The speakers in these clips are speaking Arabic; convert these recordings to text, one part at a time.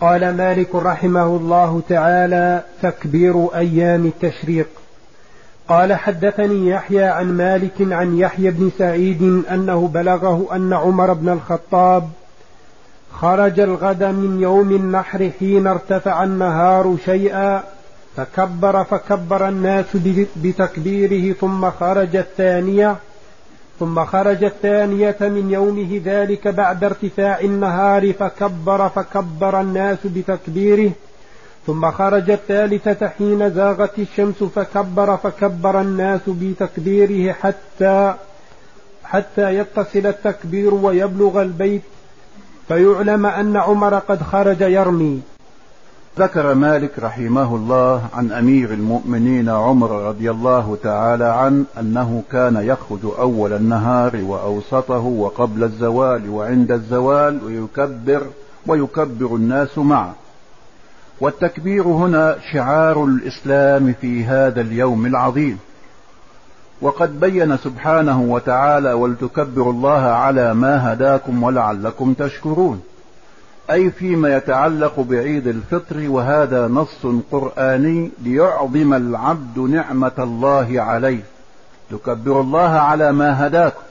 قال مالك رحمه الله تعالى تكبير أيام التشريق. قال حدثني يحيى عن مالك عن يحيى بن سعيد أنه بلغه أن عمر بن الخطاب خرج الغد من يوم النحر حين ارتفع النهار شيئا فكبر فكبر الناس بتكبيره ثم خرج الثانية ثم خرج الثانية من يومه ذلك بعد ارتفاع النهار فكبر فكبر الناس بتكبيره. ثم خرج الثالثة حين زاغت الشمس فكبر فكبر الناس بتكبيره حتى حتى يتصل التكبير ويبلغ البيت. فيعلم أن عمر قد خرج يرمي. ذكر مالك رحمه الله عن أمير المؤمنين عمر رضي الله تعالى عنه أنه كان يخرج أول النهار وأوسطه وقبل الزوال وعند الزوال ويكبر ويكبر الناس معه. والتكبير هنا شعار الإسلام في هذا اليوم العظيم. وقد بين سبحانه وتعالى ولتكبروا الله على ما هداكم ولعلكم تشكرون. أي فيما يتعلق بعيد الفطر وهذا نص قرآني ليعظم العبد نعمة الله عليه. تكبر الله على ما هداكم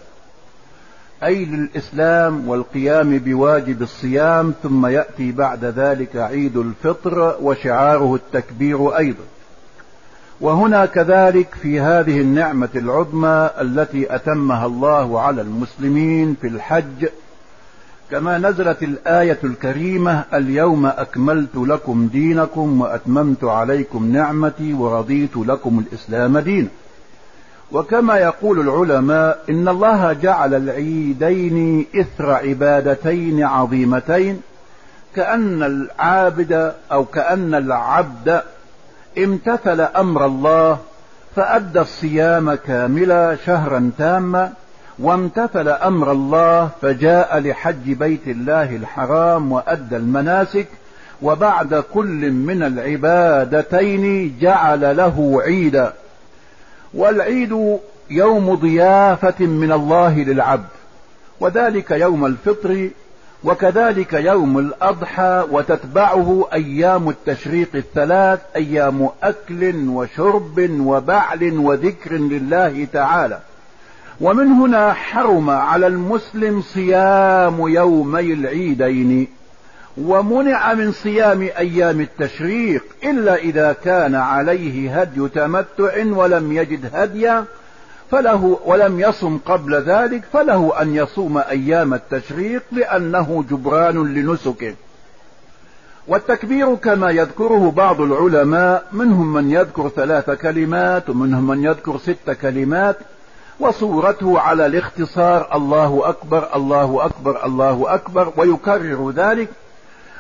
أي للإسلام والقيام بواجب الصيام ثم يأتي بعد ذلك عيد الفطر وشعاره التكبير أيضا. وهنا كذلك في هذه النعمة العظمى التي أتمها الله على المسلمين في الحج كما نزلت الآية الكريمة اليوم أكملت لكم دينكم وأتممت عليكم نعمتي ورضيت لكم الإسلام دينا. وكما يقول العلماء إن الله جعل العيدين إثر عبادتين عظيمتين كأن العابد أو كأن العبد امتثل أمر الله فأدى الصيام كاملا شهرا تاما وامتثل أمر الله فجاء لحج بيت الله الحرام وأدى المناسك وبعد كل من العبادتين جعل له عيدا والعيد يوم ضيافة من الله للعبد وذلك يوم الفطر وكذلك يوم الأضحى وتتبعه أيام التشريق الثلاث أيام أكل وشرب وبعل وذكر لله تعالى. ومن هنا حرم على المسلم صيام يومي العيدين. ومنع من صيام أيام التشريق إلا إذا كان عليه هدي تمتع ولم يجد هديا فله ولم يصم قبل ذلك فله أن يصوم أيام التشريق لأنه جبران لنسكه. والتكبير كما يذكره بعض العلماء منهم من يذكر ثلاث كلمات ومنهم من يذكر ست كلمات وصورته على الاختصار الله أكبر الله أكبر الله أكبر ويكرر ذلك.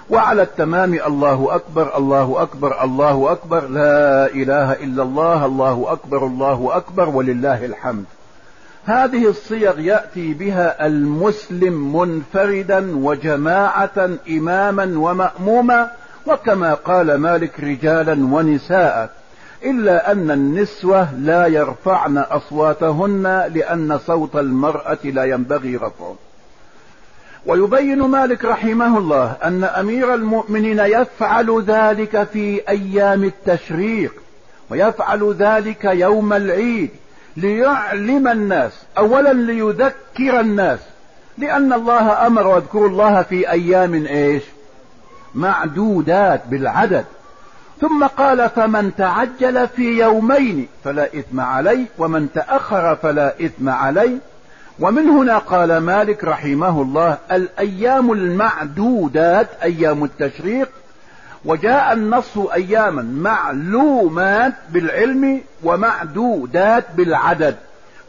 وعلى التمام الله أكبر الله أكبر الله أكبر لا إله إلا الله الله أكبر الله أكبر ولله الحمد. هذه الصيغ يأتي بها المسلم منفردا وجماعة إماما ومأموما وكما قال مالك رجالا ونساء. إلا أن النسوة لا يرفعن أصواتهن لأن صوت المرأة لا ينبغي رفعه. ويبين مالك رحمه الله أن أمير المؤمنين يفعل ذلك في أيام التشريق ويفعل ذلك يوم العيد ليعلم الناس أولا ليذكر الناس لأن الله أمر واذكروا الله في أيام إيش؟ معدودات بالعدد. ثم قال فمن تعجل في يومين فلا إثم عليه ومن تأخر فلا إثم عليه. ومن هنا قال مالك رحمه الله الأيام المعدودات أيام التشريق وجاء النص أياما معلومات بالعلم ومعدودات بالعدد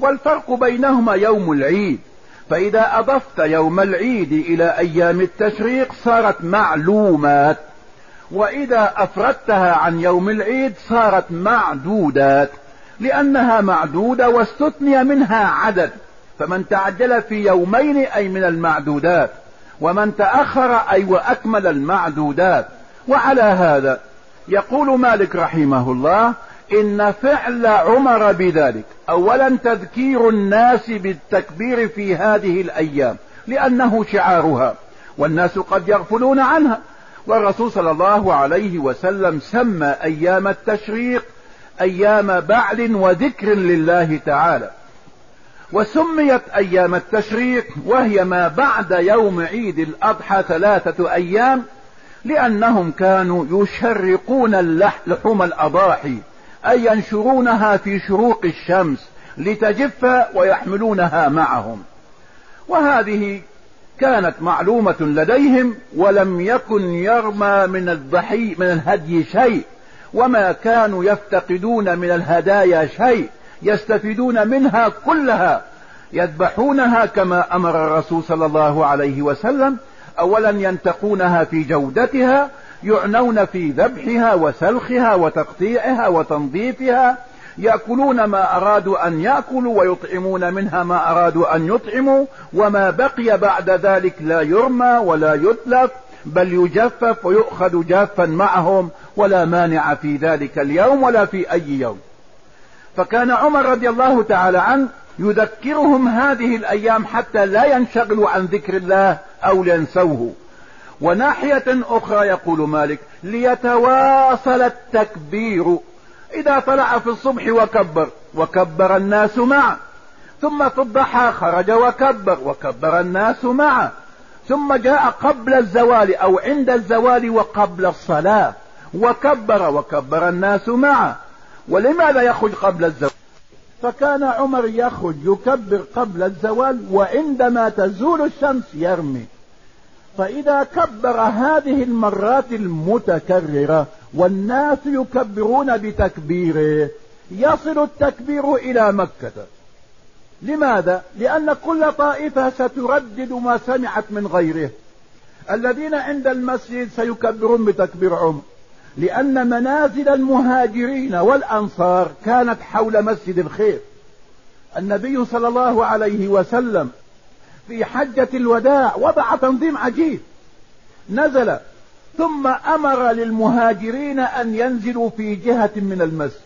والفرق بينهما يوم العيد. فإذا أضفت يوم العيد إلى أيام التشريق صارت معلومات. وإذا أفردتها عن يوم العيد صارت معدودات لأنها معدودة واستثني منها عدد فمن تعجل في يومين أي من المعدودات ومن تأخر أي وأكمل المعدودات. وعلى هذا يقول مالك رحمه الله إن فعل عمر بذلك اولا تذكير الناس بالتكبير في هذه الأيام لأنه شعارها والناس قد يغفلون عنها. والرسول صلى الله عليه وسلم سمى أيام التشريق أيام بعل وذكر لله تعالى. وسميت أيام التشريق وهي ما بعد يوم عيد الأضحى ثلاثة أيام لأنهم كانوا يشرقون لحوم الأضاحي أي ينشرونها في شروق الشمس لتجف ويحملونها معهم. وهذه كانت معلومة لديهم ولم يكن يرمى من الضحي من الهدي شيء وما كانوا يفتقدون من الهدايا شيء يستفيدون منها كلها يذبحونها كما أمر الرسول صلى الله عليه وسلم اولا ينتقونها في جودتها يعنون في ذبحها وسلخها وتقطيعها وتنظيفها يأكلون ما أرادوا أن يأكلوا ويطعمون منها ما أرادوا أن يطعموا وما بقي بعد ذلك لا يرمى ولا يتلف بل يجفف ويؤخذ جافا معهم ولا مانع في ذلك اليوم ولا في أي يوم. فكان عمر رضي الله تعالى عنه يذكرهم هذه الأيام حتى لا ينشغلوا عن ذكر الله أو لينسوه وناحية أخرى يقول مالك ليتواصل التكبير إذا طلع في الصبح وكبر وكبر الناس معه. ثم في الضحى خرج وكبر وكبر الناس معه. ثم جاء قبل الزوال أو عند الزوال وقبل الصلاة. وكبر وكبر الناس معه. ولماذا يخرج قبل الزوال؟ فكان عمر يخرج يكبر قبل الزوال وعندما تزول الشمس يرمي. فإذا كبر هذه المرات المتكررة والناس يكبرون بتكبيره. يصل التكبير إلى مكة. لماذا؟ لأن كل طائفة ستردد ما سمعت من غيره. الذين عند المسجد سيكبرون بتكبير عمر لأن منازل المهاجرين والأنصار كانت حول مسجد الخير. النبي صلى الله عليه وسلم في حجة الوداع وضع تنظيم عجيب. نزل ثم أمر للمهاجرين أن ينزلوا في جهة من المسجد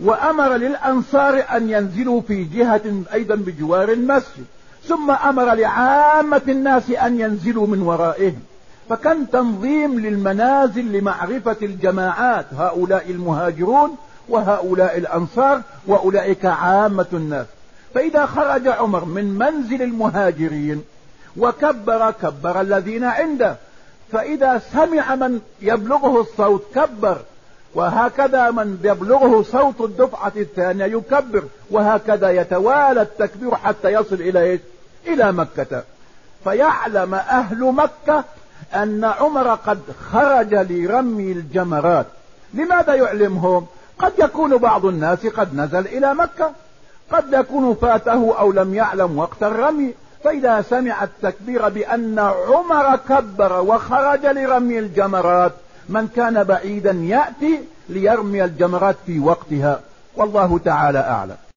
وأمر للأنصار أن ينزلوا في جهة أيضا بجوار المسجد ثم أمر لعامة الناس أن ينزلوا من ورائهم. فكان تنظيم للمنازل لمعرفة الجماعات هؤلاء المهاجرون وهؤلاء الأنصار وأولئك عامة الناس. فإذا خرج عمر من منزل المهاجرين وكبر كبر الذين عنده. فإذا سمع من يبلغه الصوت كبر وهكذا من يبلغه صوت الدفعة الثانية يكبر وهكذا يتوالى التكبير حتى يصل إلى إيش؟ إلى مكة. فيعلم أهل مكة أن عمر قد خرج لرمي الجمرات. لماذا يعلمهم؟ قد يكون بعض الناس قد نزل إلى مكة. قد يكون فاته أو لم يعلم وقت الرمي. فإذا سمع التكبير بأن عمر كبر وخرج لرمي الجمرات من كان بعيدا يأتي ليرمي الجمرات في وقتها. والله تعالى أعلم.